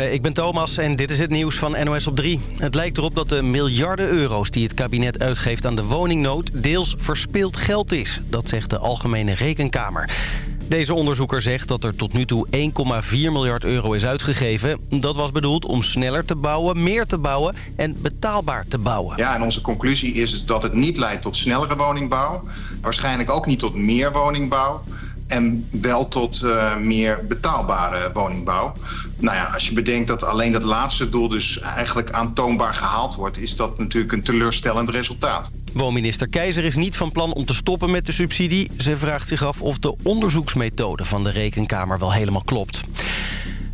Goedemorgen, ik ben Thomas en dit is het nieuws van NOS op 3. Het lijkt erop dat de miljarden euro's die het kabinet uitgeeft aan de woningnood... deels verspild geld is, dat zegt de Algemene Rekenkamer. Deze onderzoeker zegt dat er tot nu toe 1,4 miljard euro is uitgegeven. Dat was bedoeld om sneller te bouwen, meer te bouwen en betaalbaar te bouwen. Ja, en onze conclusie is dat het niet leidt tot snellere woningbouw. Waarschijnlijk ook niet tot meer woningbouw en wel tot uh, meer betaalbare woningbouw. Nou ja, als je bedenkt dat alleen dat laatste doel dus eigenlijk aantoonbaar gehaald wordt... is dat natuurlijk een teleurstellend resultaat. Woonminister Keizer is niet van plan om te stoppen met de subsidie. Ze vraagt zich af of de onderzoeksmethode van de Rekenkamer wel helemaal klopt.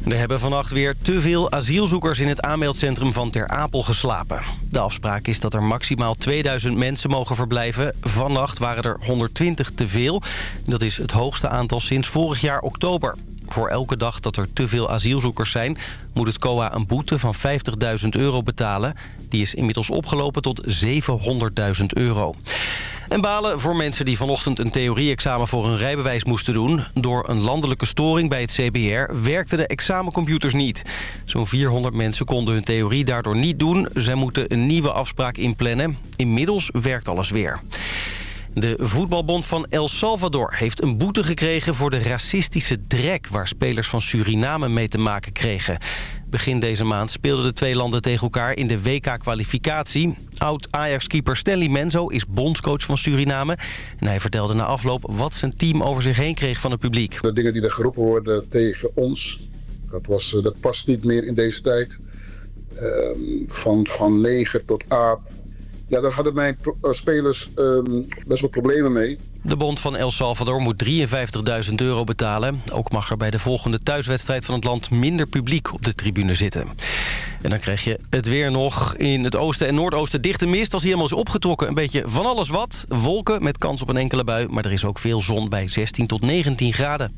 Er hebben vannacht weer te veel asielzoekers in het aanmeldcentrum van Ter Apel geslapen. De afspraak is dat er maximaal 2000 mensen mogen verblijven. Vannacht waren er 120 te veel. Dat is het hoogste aantal sinds vorig jaar oktober. Voor elke dag dat er te veel asielzoekers zijn... moet het COA een boete van 50.000 euro betalen. Die is inmiddels opgelopen tot 700.000 euro. En balen voor mensen die vanochtend een theorie-examen voor hun rijbewijs moesten doen. Door een landelijke storing bij het CBR werkten de examencomputers niet. Zo'n 400 mensen konden hun theorie daardoor niet doen. Zij moeten een nieuwe afspraak inplannen. Inmiddels werkt alles weer. De voetbalbond van El Salvador heeft een boete gekregen voor de racistische drek... waar spelers van Suriname mee te maken kregen. Begin deze maand speelden de twee landen tegen elkaar in de WK-kwalificatie. Oud-Ajax-keeper Stanley Menzo is bondscoach van Suriname. En hij vertelde na afloop wat zijn team over zich heen kreeg van het publiek. De dingen die er geroepen worden tegen ons, dat, was, eh, dat past niet meer in deze tijd. Ehm, van, van leger tot aap, ja, daar hadden mijn eh, spelers um, best wel problemen mee. De bond van El Salvador moet 53.000 euro betalen. Ook mag er bij de volgende thuiswedstrijd van het land minder publiek op de tribune zitten. En dan krijg je het weer nog in het oosten en noordoosten dichte mist. Als hij helemaal is opgetrokken, een beetje van alles wat. Wolken met kans op een enkele bui, maar er is ook veel zon bij 16 tot 19 graden.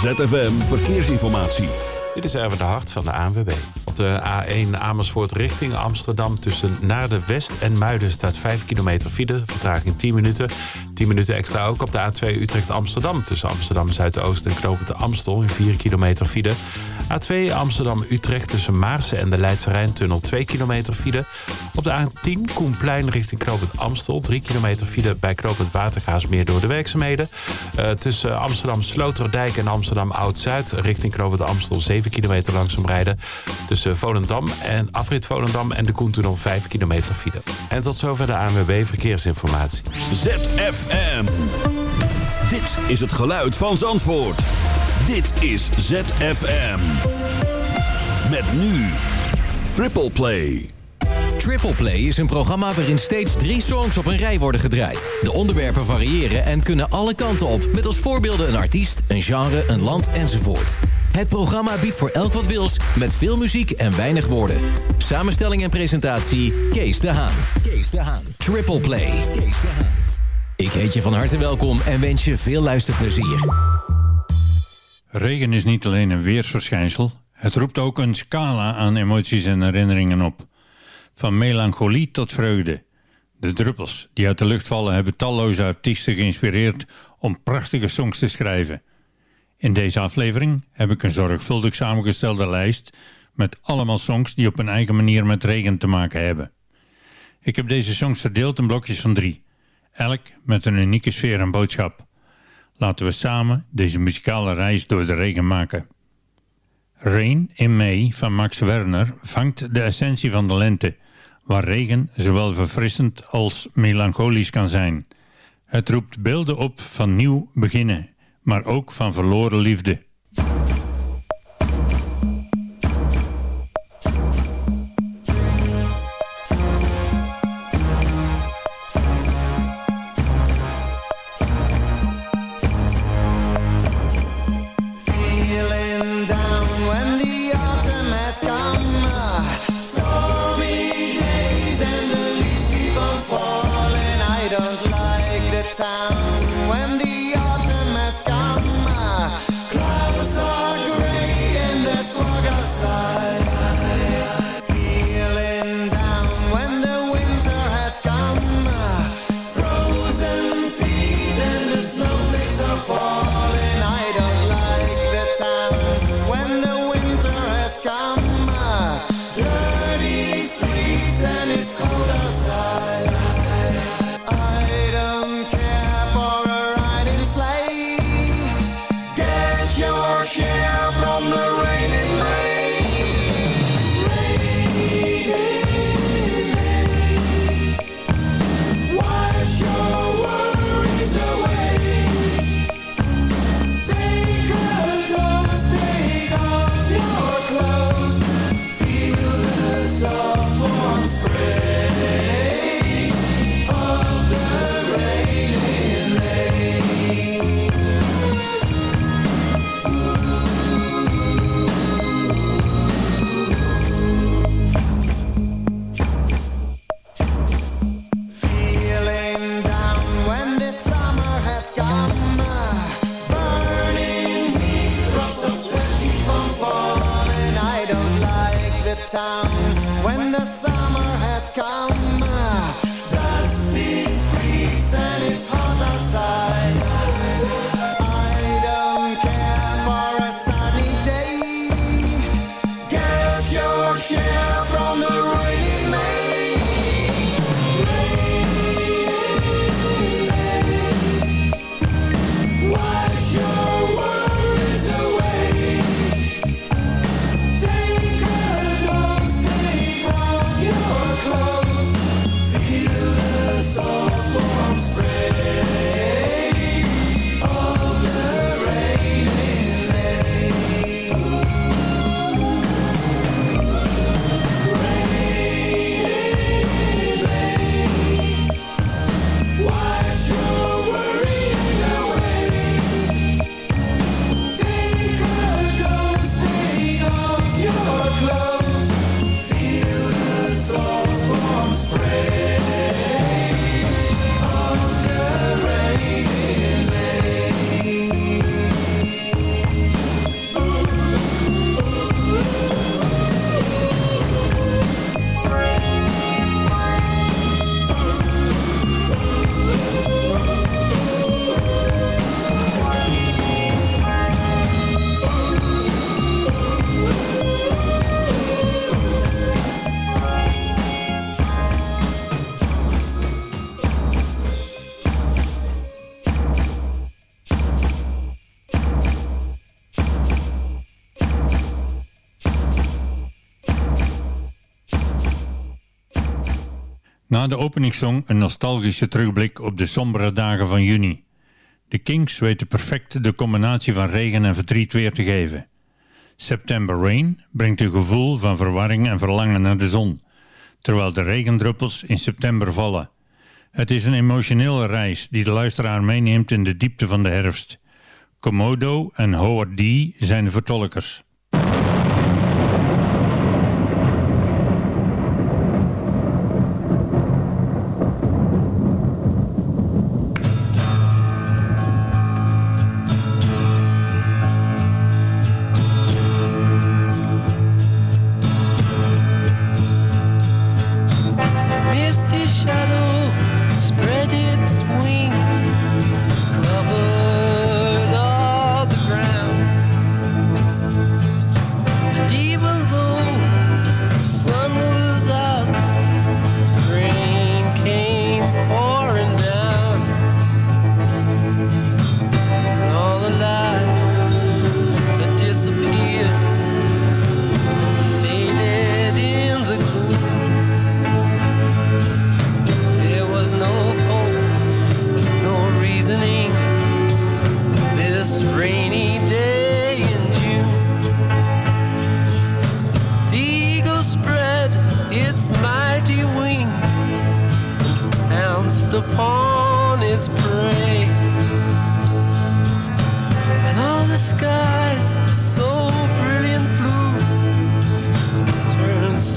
ZFM Verkeersinformatie. Dit is even de hart van de ANWB. Op de A1 Amersfoort richting Amsterdam tussen naar de West en Muiden staat 5 kilometer file. Vertraging 10 minuten. 10 minuten extra ook op de A2 Utrecht-Amsterdam tussen Amsterdam Zuidoost en Knopen Amstel in 4 kilometer file. A2 Amsterdam-Utrecht tussen Maarsen en de Leidse Rijntunnel 2 kilometer file. Op de A10 Koenplein richting Knoopend Amstel 3 kilometer file bij Knoopend Watergaasmeer door de werkzaamheden. Uh, tussen Amsterdam Sloterdijk en Amsterdam Oud-Zuid richting Knoopend Amstel 7 kilometer langzaam rijden. Tussen Volendam en afrit Volendam en de Koentunnel 5 kilometer file. En tot zover de ANWB Verkeersinformatie. ZFM. Dit is het geluid van Zandvoort. Dit is ZFM. Met nu Triple Play. Triple Play is een programma waarin steeds drie songs op een rij worden gedraaid. De onderwerpen variëren en kunnen alle kanten op... met als voorbeelden een artiest, een genre, een land enzovoort. Het programma biedt voor elk wat wils, met veel muziek en weinig woorden. Samenstelling en presentatie, Kees de Haan. Kees de Haan. Triple Play. Ik heet je van harte welkom en wens je veel luisterplezier. Regen is niet alleen een weersverschijnsel, het roept ook een scala aan emoties en herinneringen op. Van melancholie tot vreugde. De druppels die uit de lucht vallen hebben talloze artiesten geïnspireerd om prachtige songs te schrijven. In deze aflevering heb ik een zorgvuldig samengestelde lijst met allemaal songs die op een eigen manier met regen te maken hebben. Ik heb deze songs verdeeld in blokjes van drie, elk met een unieke sfeer en boodschap. Laten we samen deze muzikale reis door de regen maken. Rain in May van Max Werner vangt de essentie van de lente, waar regen zowel verfrissend als melancholisch kan zijn. Het roept beelden op van nieuw beginnen, maar ook van verloren liefde. De openingssong een nostalgische terugblik op de sombere dagen van juni. De Kings weten perfect de combinatie van regen en verdriet weer te geven. September Rain brengt een gevoel van verwarring en verlangen naar de zon, terwijl de regendruppels in september vallen. Het is een emotionele reis die de luisteraar meeneemt in de diepte van de herfst. Komodo en Howard D. zijn de vertolkers.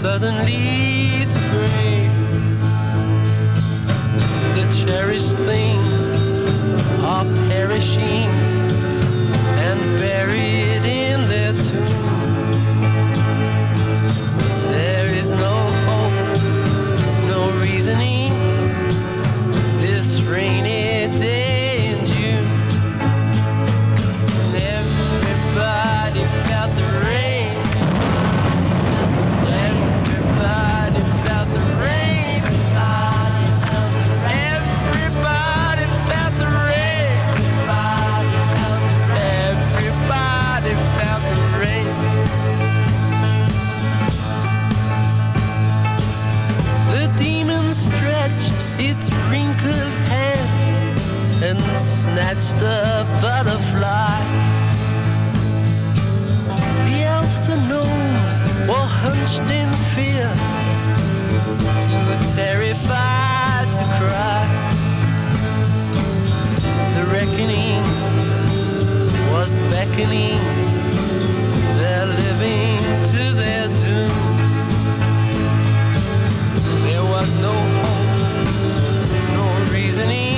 suddenly to gray. The cherished things are perishing and buried in their tomb. it's the butterfly. The elves and gnomes were hunched in fear, too terrified to cry. The reckoning was beckoning, they're living to their doom. There was no hope, no reasoning.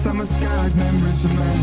summer skies, memories remain.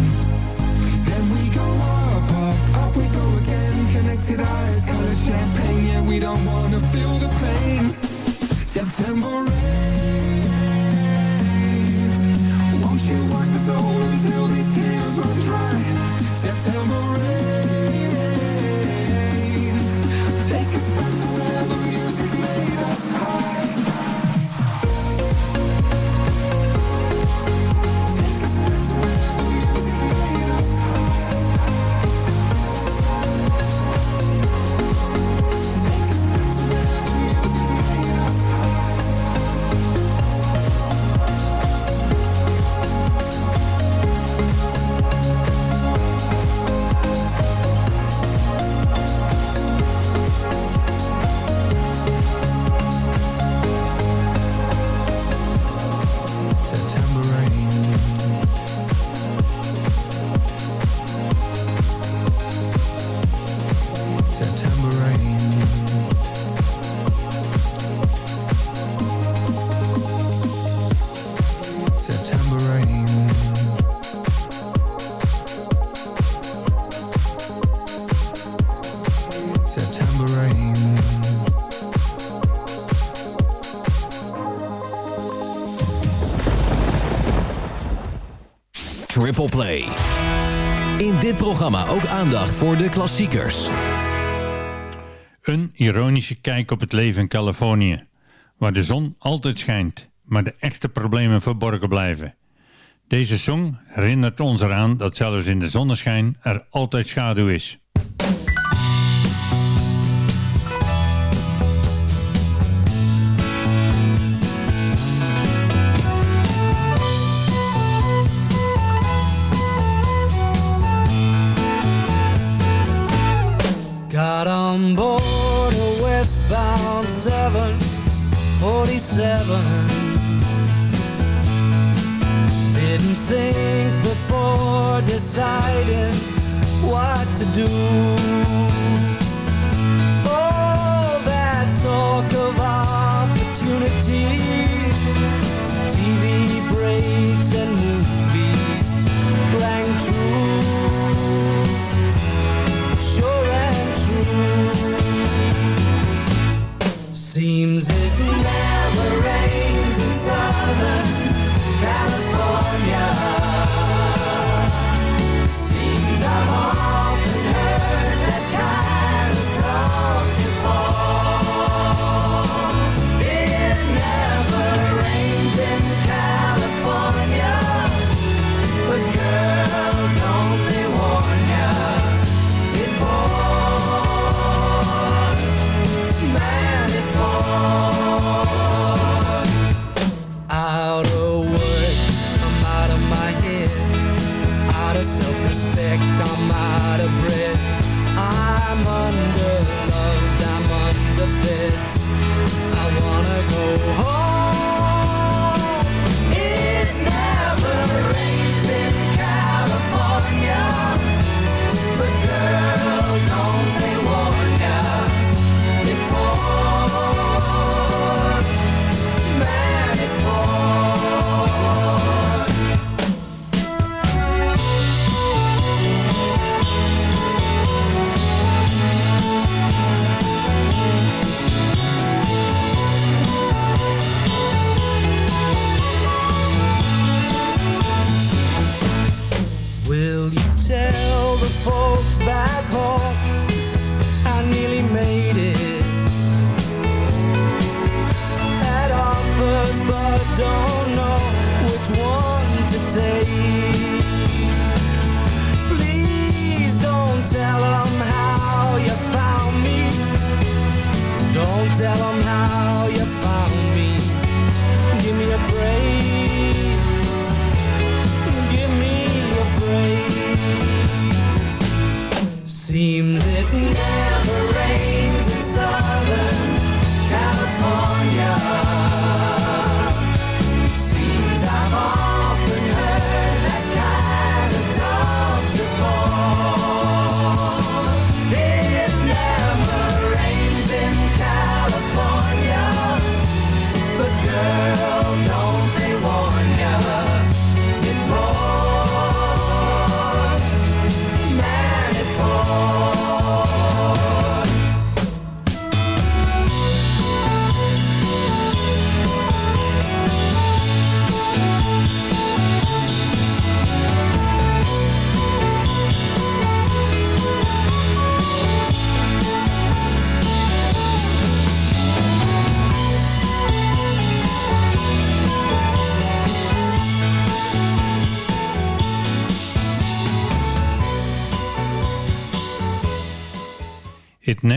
Triple Play. In dit programma ook aandacht voor de klassiekers. Een ironische kijk op het leven in Californië. Waar de zon altijd schijnt, maar de echte problemen verborgen blijven. Deze song herinnert ons eraan dat zelfs in de zonneschijn er altijd schaduw is. On board a westbound 747 Didn't think before deciding what to do. All that talk of opportunities TV breaks and seems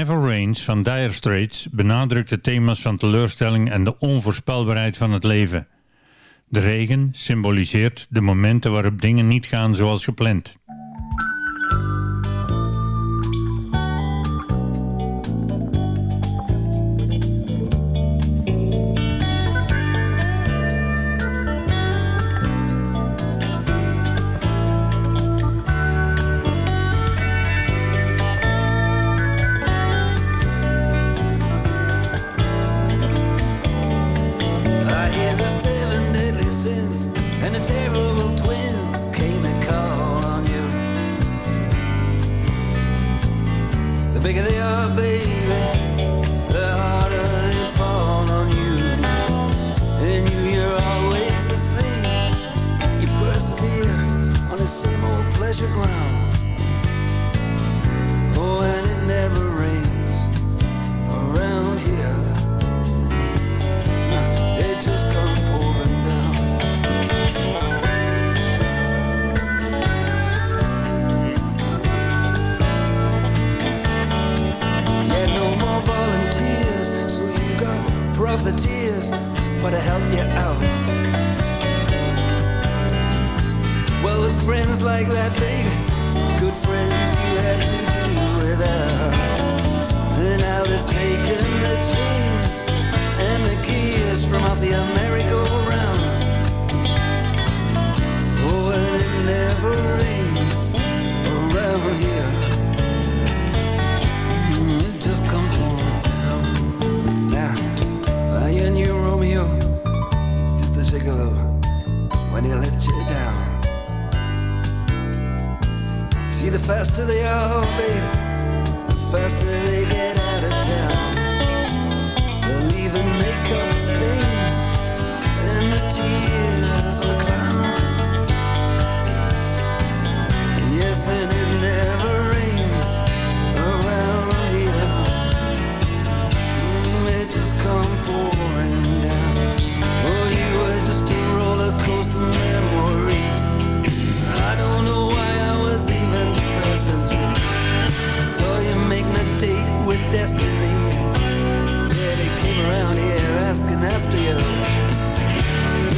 Never Rains van Dire Straits benadrukt de thema's van teleurstelling en de onvoorspelbaarheid van het leven. De regen symboliseert de momenten waarop dingen niet gaan zoals gepland. profiteers for to help you out. Well, with friends like that, baby, good friends you had to do without. And now they've taken the chains and the gears from off your merry-go-round. Oh, and it never rains around here. they let you down. See, the faster they are, baby, the faster they get out of town. They're leaving makeup stains and the tears will climb. Yes, and it. destiny. Yeah, they came around here asking after you.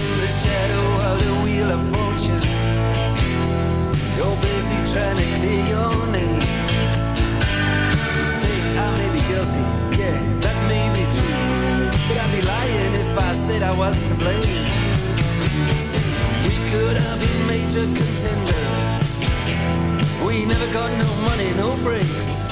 In the shadow of the wheel of fortune, you're busy trying to clear your name. You say I may be guilty, yeah, that may be true, but I'd be lying if I said I was to blame. We could have been major contenders. We never got no money, no breaks.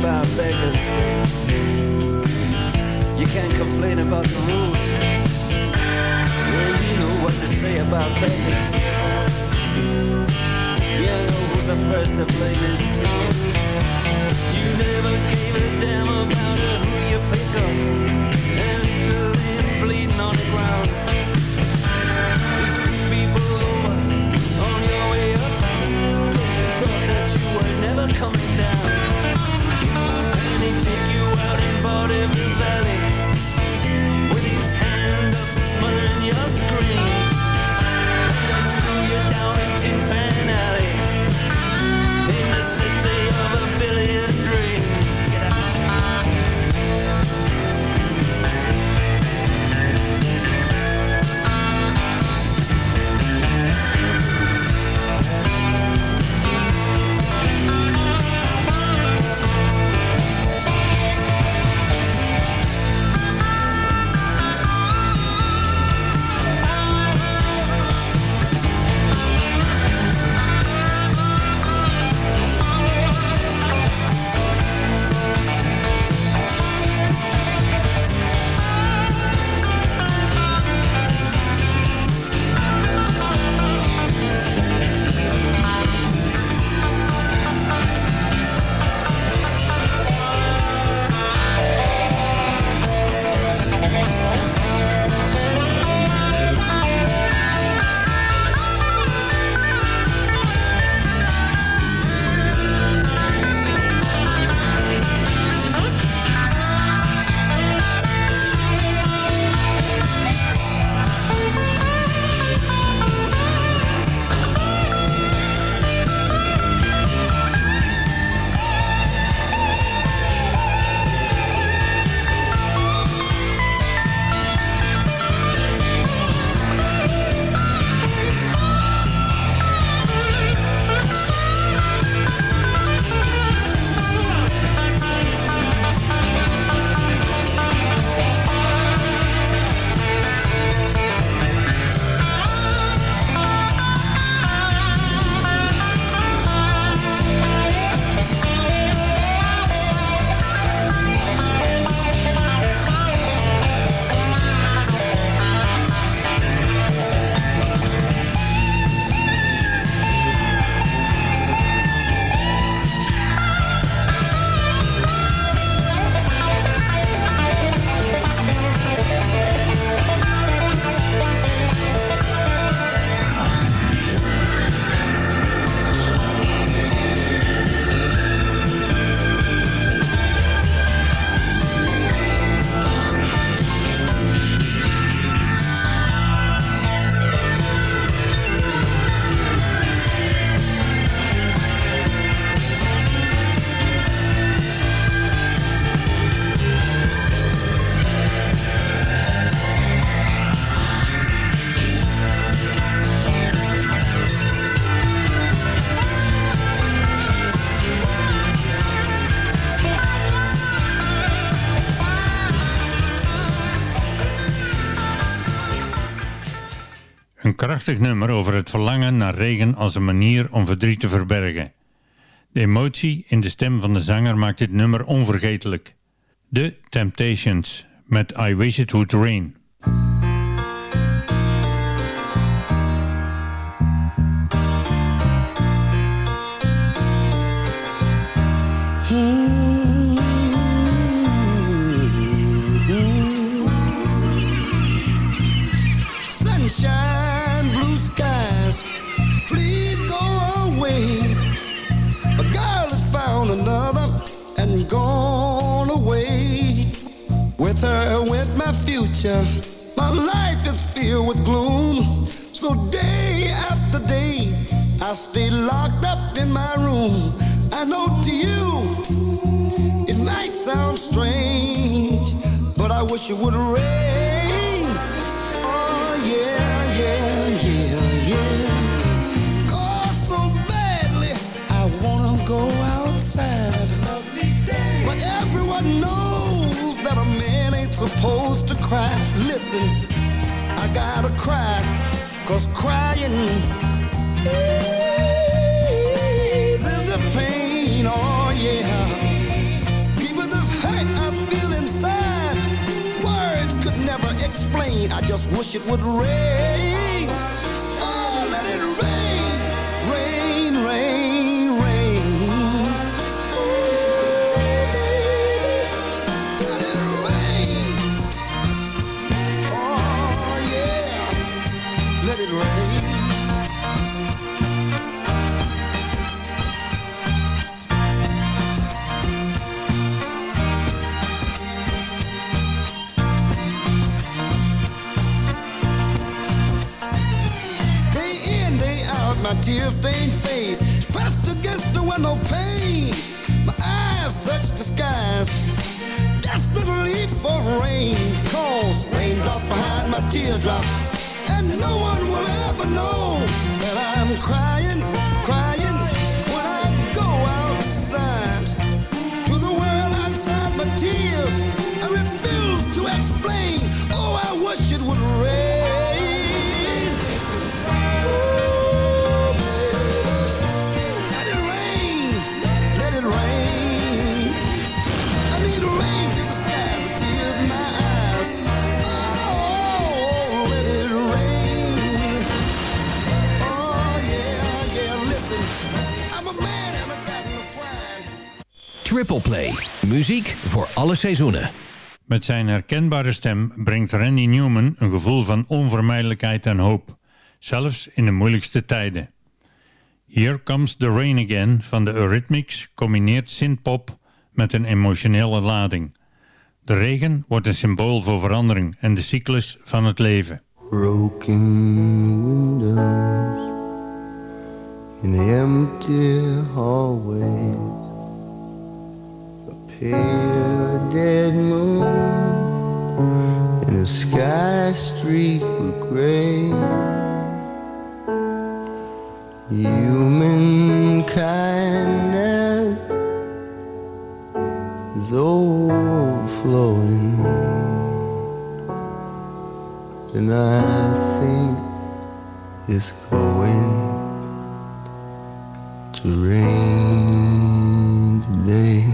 about beggars. You can't complain about the rules. Well, you know what they say about beggars. You know who's the first to blame his tools. You never gave a damn about who you pick up and the bleeding on the ground. You screw people over on your way up. Thought that you were never coming down your screen. Een krachtig nummer over het verlangen naar regen als een manier om verdriet te verbergen. De emotie in de stem van de zanger maakt dit nummer onvergetelijk. The Temptations met I Wish It Would Rain. Future. My life is filled with gloom. So day after day, I stay locked up in my room. I know to you, it might sound strange, but I wish it would rain. Oh yeah, yeah, yeah, yeah. Cause so badly, I wanna go outside. But everyone knows that a man ain't supposed to cry. Listen, I gotta cry, cause crying eases the pain. Oh yeah. People, this hurt I feel inside, words could never explain. I just wish it would rain. Tear-stained face pressed against the window pane. My eyes search the skies, desperately for rain. Cause raindrops behind my teardrop, and no one will ever know that I'm crying, crying when I go outside. To the world outside my tears, Triple Play. Muziek voor alle seizoenen. Met zijn herkenbare stem brengt Randy Newman een gevoel van onvermijdelijkheid en hoop, zelfs in de moeilijkste tijden. Here Comes the Rain Again van de Eurythmics combineert synthpop met een emotionele lading. De regen wordt een symbool voor verandering en de cyclus van het leven. Broken windows in empty hallways. Pale dead moon in a sky streaked with gray. Human kindness is overflowing. And I think it's going to rain today.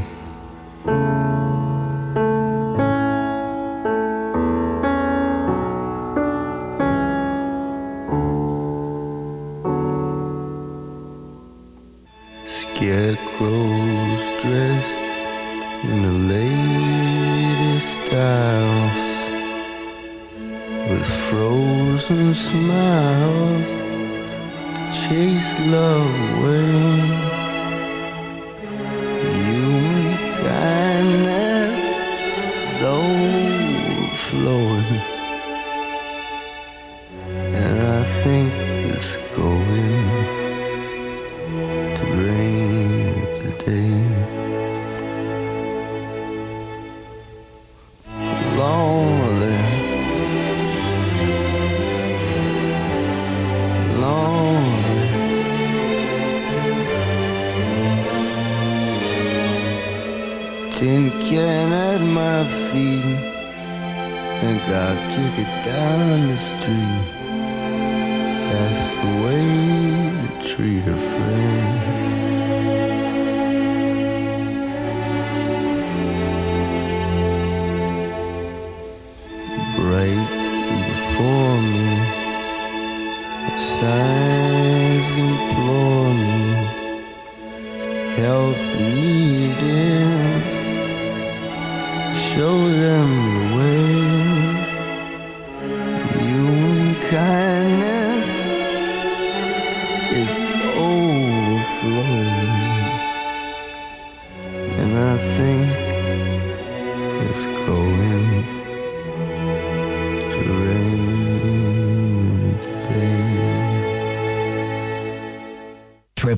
That's the way to treat a friend.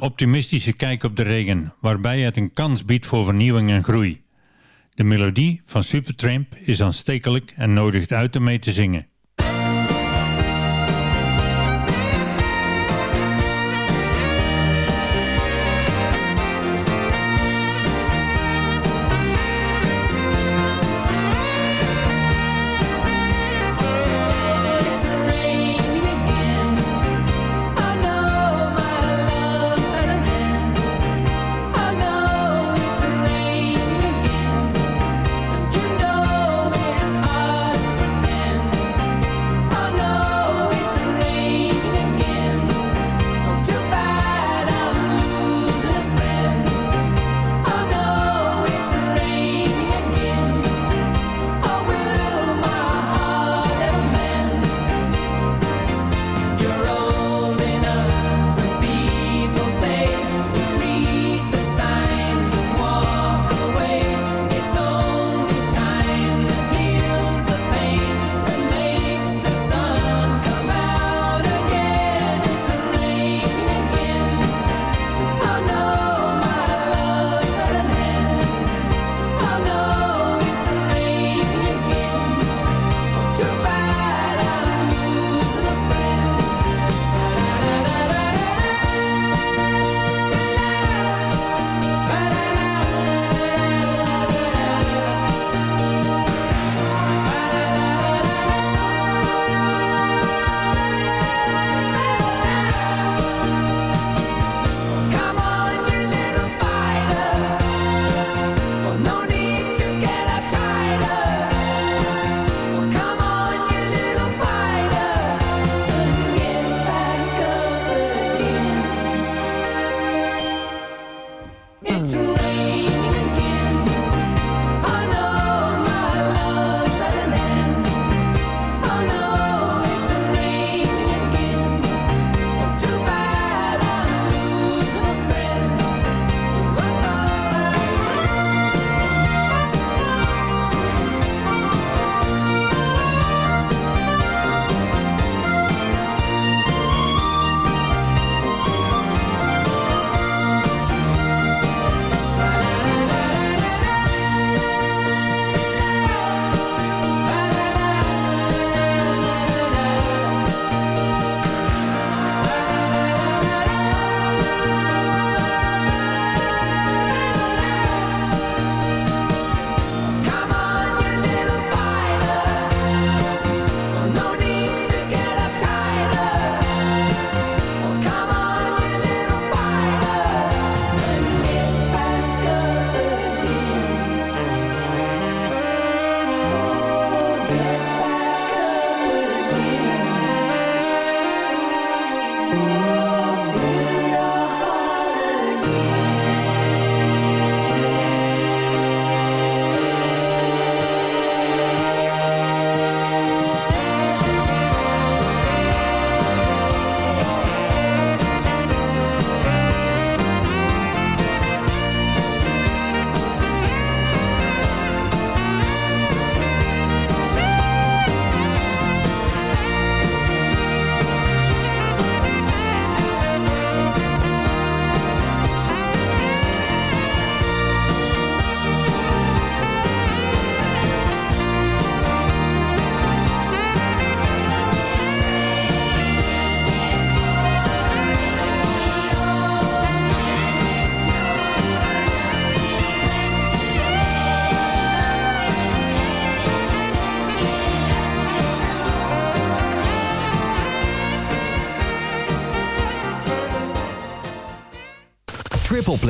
optimistische kijk op de regen, waarbij het een kans biedt voor vernieuwing en groei. De melodie van Supertramp is aanstekelijk en nodigt uit om mee te zingen.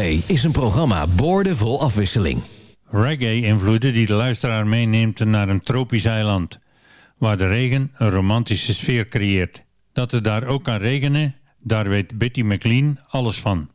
Is een programma boordevol afwisseling. Reggae-invloeden die de luisteraar meeneemt naar een tropisch eiland... waar de regen een romantische sfeer creëert. Dat het daar ook kan regenen, daar weet Betty McLean alles van.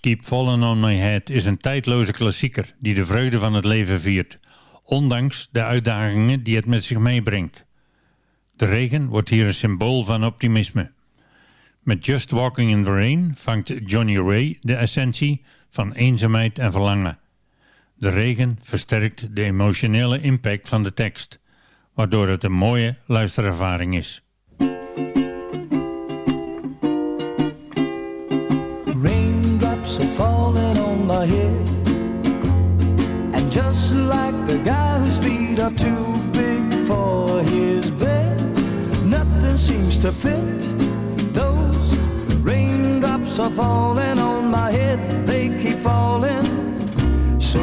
Keep Fallen On My Head is een tijdloze klassieker die de vreugde van het leven viert, ondanks de uitdagingen die het met zich meebrengt. De regen wordt hier een symbool van optimisme. Met Just Walking in the Rain vangt Johnny Ray de essentie van eenzaamheid en verlangen. De regen versterkt de emotionele impact van de tekst, waardoor het een mooie luisterervaring is. too big for his bed. Nothing seems to fit. Those raindrops are falling on my head, they keep falling. So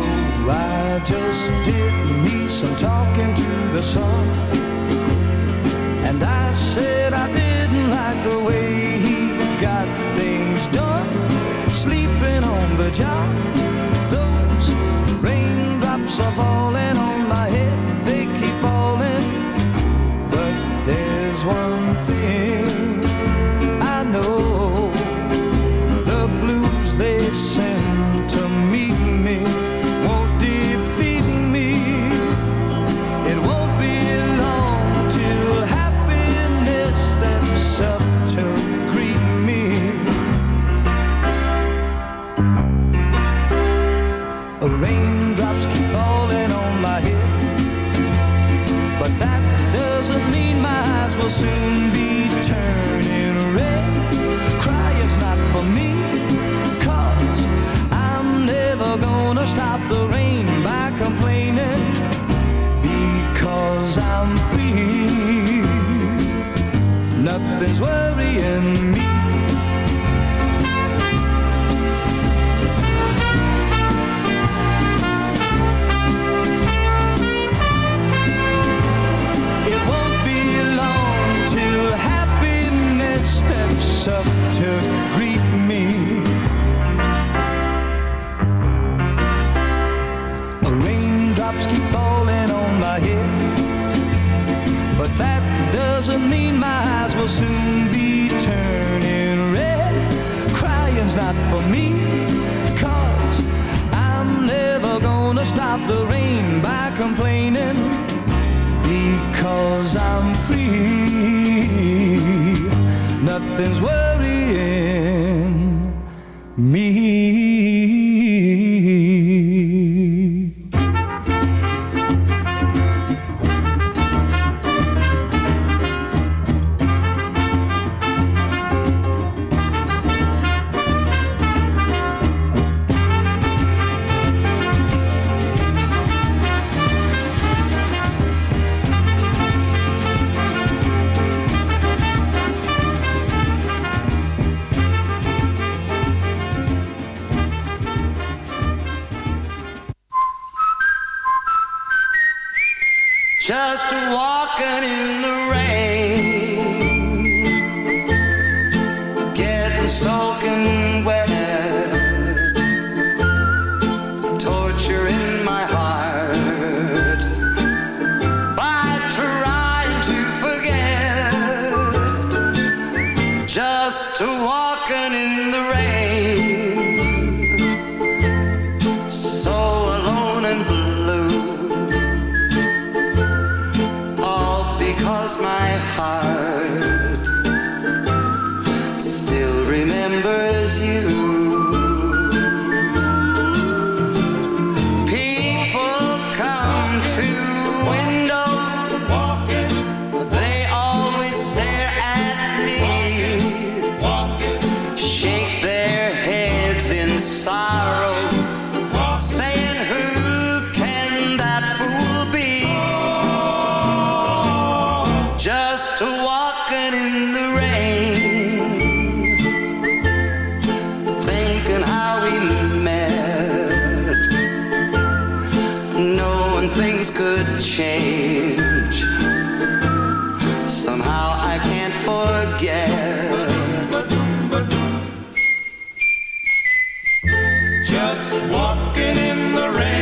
I just did me some talking to the sun. And I said I didn't like the way he got things done, sleeping on the job walking in the rain.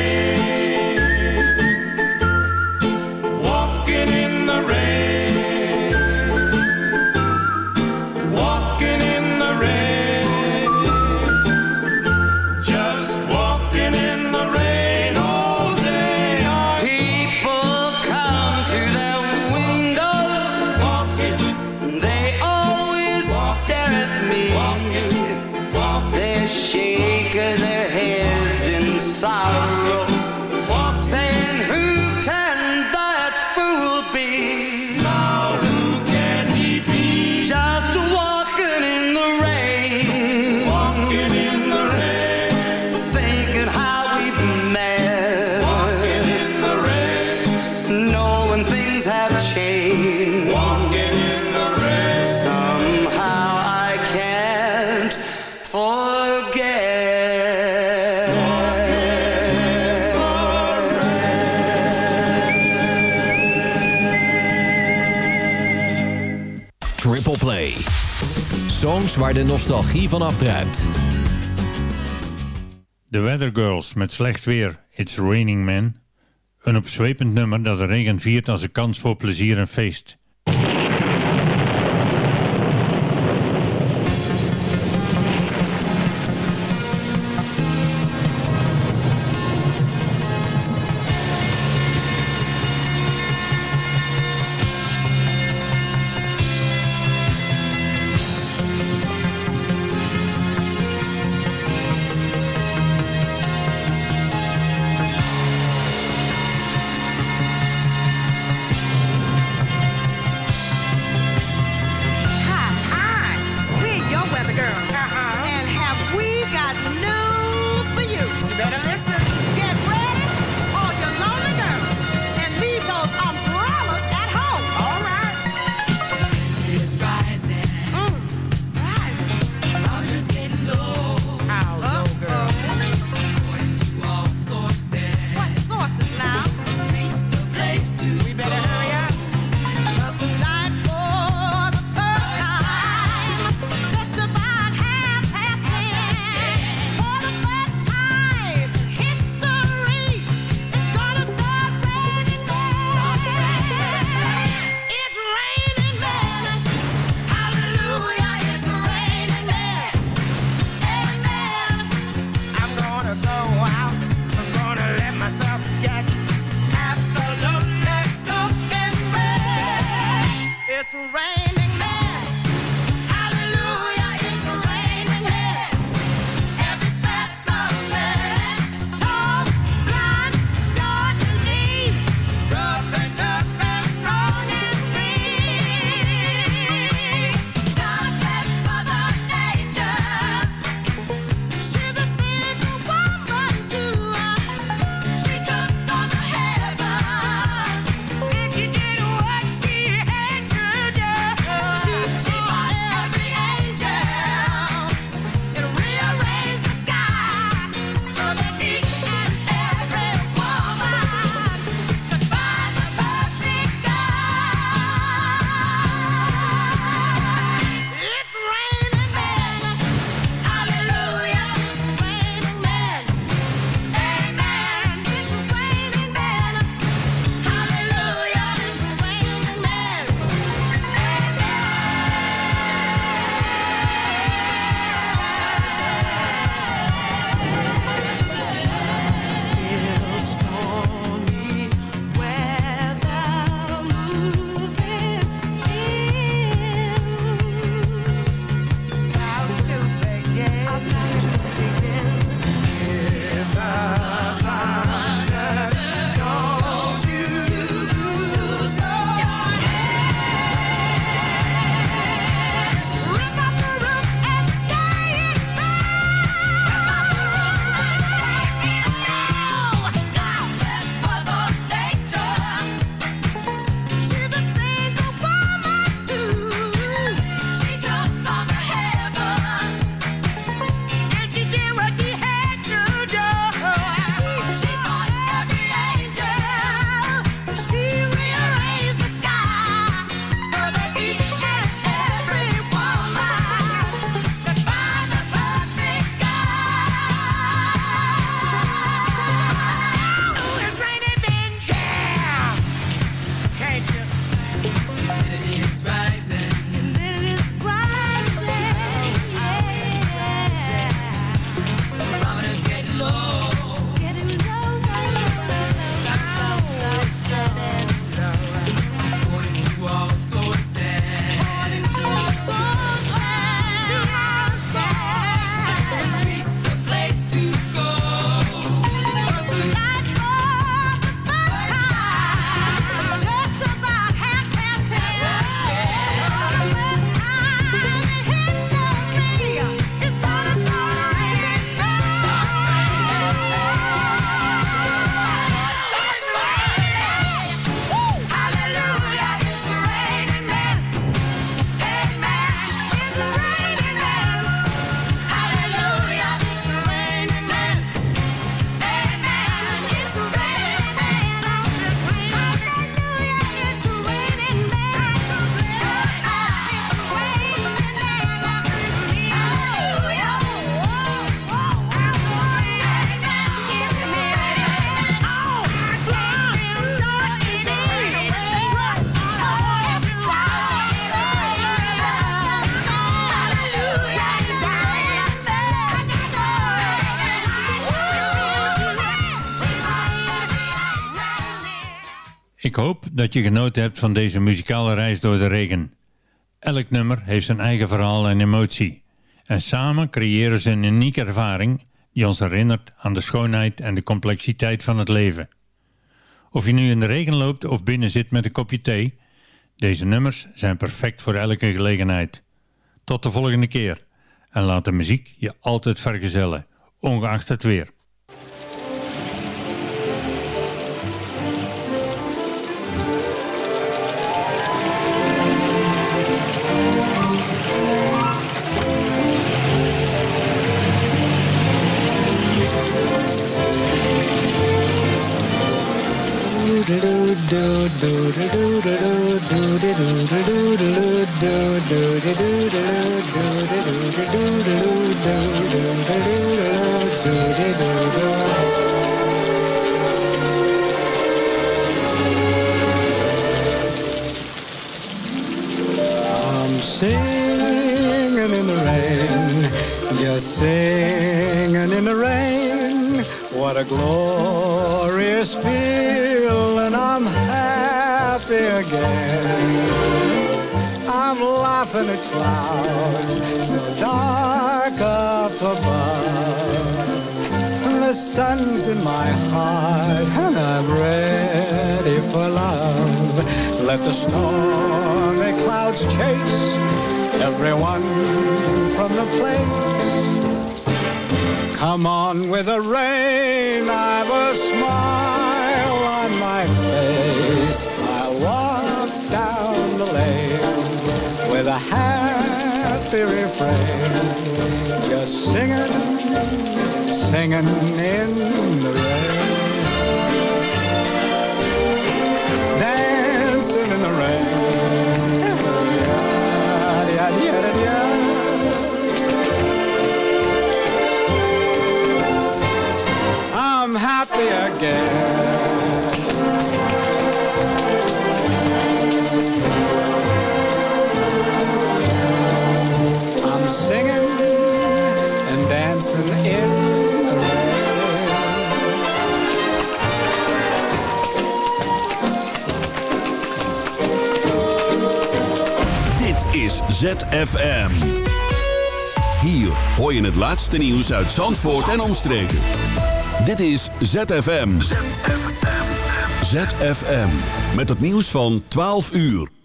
nostalgie van afdruipt. The Weather Girls met slecht weer, It's Raining Man. Een opzwepend nummer dat de regen viert als een kans voor plezier en feest. Dat je genoten hebt van deze muzikale reis door de regen. Elk nummer heeft zijn eigen verhaal en emotie. En samen creëren ze een unieke ervaring die ons herinnert aan de schoonheid en de complexiteit van het leven. Of je nu in de regen loopt of binnen zit met een kopje thee, deze nummers zijn perfect voor elke gelegenheid. Tot de volgende keer en laat de muziek je altijd vergezellen, ongeacht het weer. Singing in the rain, just singing in the rain. What a glorious feeling, I'm happy again. I'm laughing at clouds so dark up above. And the sun's in my heart, and I'm ready for love. Let the stormy clouds chase everyone from the place. Come on with the rain, I've a smile on my face. Walk down the lane with a happy refrain, just singing, singing in the rain. Dancing in the rain. I'm happy again. Singing and dancing in the rain. Dit is ZFM. Hier hoor je het laatste nieuws uit Zandvoort en omstreken. Dit is ZFM. ZFM. Met het nieuws van 12 uur.